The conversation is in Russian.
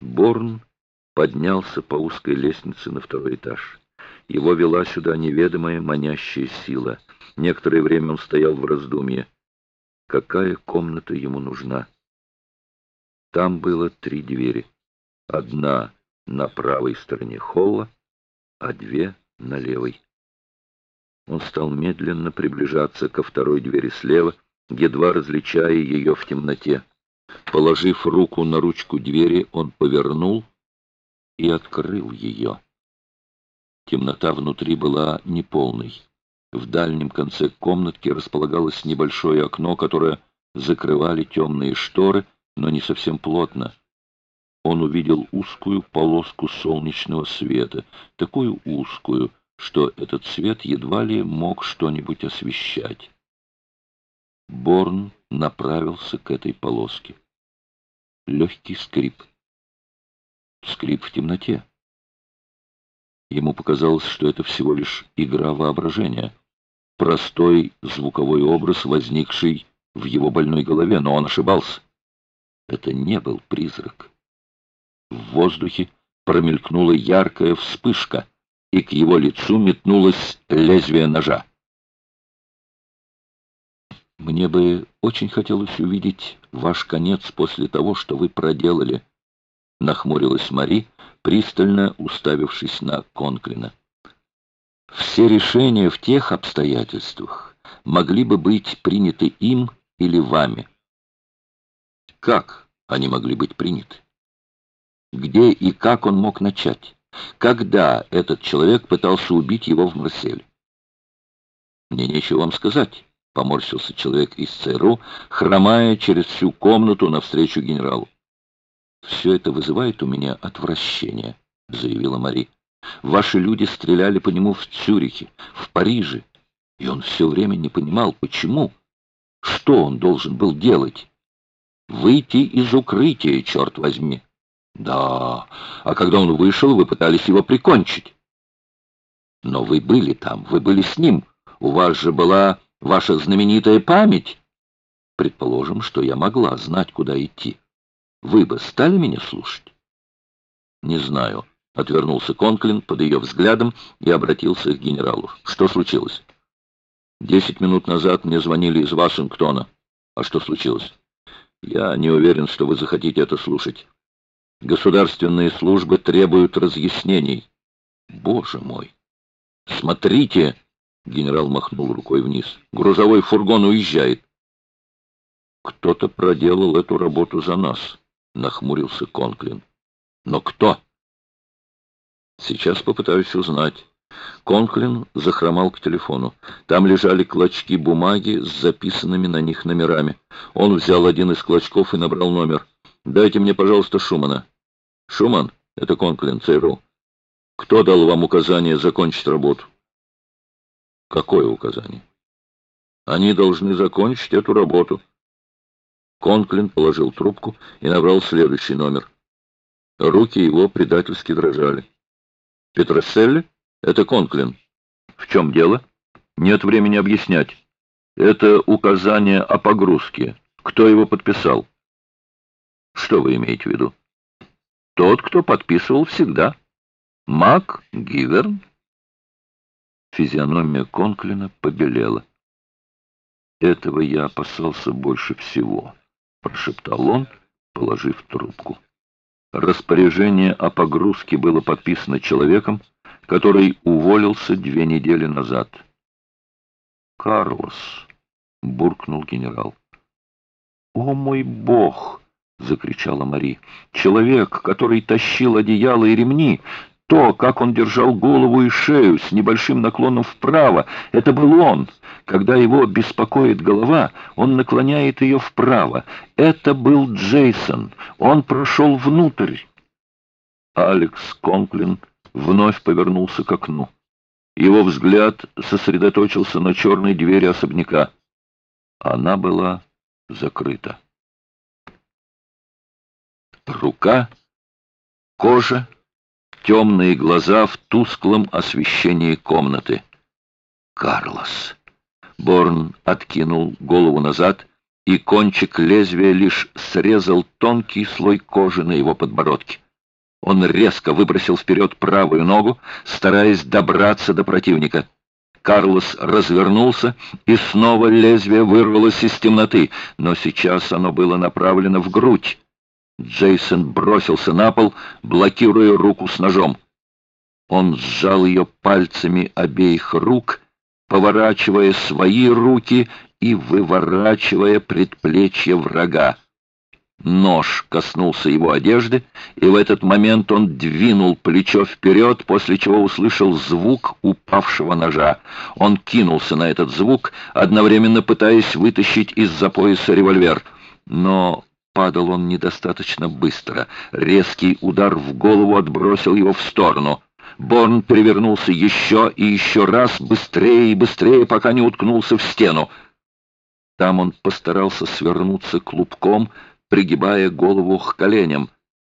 Борн поднялся по узкой лестнице на второй этаж. Его вела сюда неведомая манящая сила. Некоторое время он стоял в раздумье. Какая комната ему нужна? Там было три двери. Одна на правой стороне холла, а две на левой. Он стал медленно приближаться ко второй двери слева, едва различая ее в темноте. Положив руку на ручку двери, он повернул и открыл ее. Темнота внутри была неполной. В дальнем конце комнатки располагалось небольшое окно, которое закрывали темные шторы, но не совсем плотно. Он увидел узкую полоску солнечного света, такую узкую, что этот свет едва ли мог что-нибудь освещать. Борн направился к этой полоске. Легкий скрип. Скрип в темноте. Ему показалось, что это всего лишь игра воображения. Простой звуковой образ, возникший в его больной голове, но он ошибался. Это не был призрак. В воздухе промелькнула яркая вспышка, и к его лицу метнулось лезвие ножа. Мне бы очень хотелось увидеть ваш конец после того, что вы проделали, — нахмурилась Мари, пристально уставившись на Конклина. Все решения в тех обстоятельствах могли бы быть приняты им или вами. Как они могли быть приняты? Где и как он мог начать? Когда этот человек пытался убить его в Марселе? Мне нечего вам сказать поморщился человек из ЦРУ, хромая через всю комнату навстречу генералу. «Все это вызывает у меня отвращение», — заявила Мари. «Ваши люди стреляли по нему в Цюрихе, в Париже, и он все время не понимал, почему. Что он должен был делать? Выйти из укрытия, черт возьми!» «Да, а когда он вышел, вы пытались его прикончить». «Но вы были там, вы были с ним. У вас же была Ваша знаменитая память? Предположим, что я могла знать, куда идти. Вы бы стали меня слушать? Не знаю. Отвернулся Конклин под ее взглядом и обратился к генералу. Что случилось? Десять минут назад мне звонили из Вашингтона. А что случилось? Я не уверен, что вы захотите это слушать. Государственные службы требуют разъяснений. Боже мой! Смотрите! Генерал махнул рукой вниз. «Грузовой фургон уезжает». «Кто-то проделал эту работу за нас», — нахмурился Конклин. «Но кто?» «Сейчас попытаюсь узнать». Конклин захромал к телефону. Там лежали клочки бумаги с записанными на них номерами. Он взял один из клочков и набрал номер. «Дайте мне, пожалуйста, Шумана». «Шуман?» — это Конклин, ЦРУ. «Кто дал вам указание закончить работу?» Какое указание? Они должны закончить эту работу. Конклин положил трубку и набрал следующий номер. Руки его предательски дрожали. Петроселли? Это Конклин. В чем дело? Нет времени объяснять. Это указание о погрузке. Кто его подписал? Что вы имеете в виду? Тот, кто подписывал всегда. Мак Гиверн Физиономия Конклина побелела. «Этого я опасался больше всего», — прошептал он, положив трубку. Распоряжение о погрузке было подписано человеком, который уволился две недели назад. «Карлос», — буркнул генерал. «О мой бог!» — закричала Мари. «Человек, который тащил одеяло и ремни, то, как он держал голову и шею с небольшим наклоном вправо, это был он. Когда его беспокоит голова, он наклоняет ее вправо. Это был Джейсон. Он прошел внутрь. Алекс Конклин вновь повернулся к окну. Его взгляд сосредоточился на черной двери особняка. Она была закрыта. Рука, кожа, темные глаза в тусклом освещении комнаты. «Карлос!» Борн откинул голову назад, и кончик лезвия лишь срезал тонкий слой кожи на его подбородке. Он резко выбросил вперед правую ногу, стараясь добраться до противника. Карлос развернулся, и снова лезвие вырвалось из темноты, но сейчас оно было направлено в грудь. Джейсон бросился на пол, блокируя руку с ножом. Он сжал ее пальцами обеих рук, поворачивая свои руки и выворачивая предплечье врага. Нож коснулся его одежды, и в этот момент он двинул плечо вперед, после чего услышал звук упавшего ножа. Он кинулся на этот звук, одновременно пытаясь вытащить из-за пояса револьвер. Но падал он недостаточно быстро. Резкий удар в голову отбросил его в сторону. Борн перевернулся еще и еще раз, быстрее и быстрее, пока не уткнулся в стену. Там он постарался свернуться клубком, пригибая голову к коленям.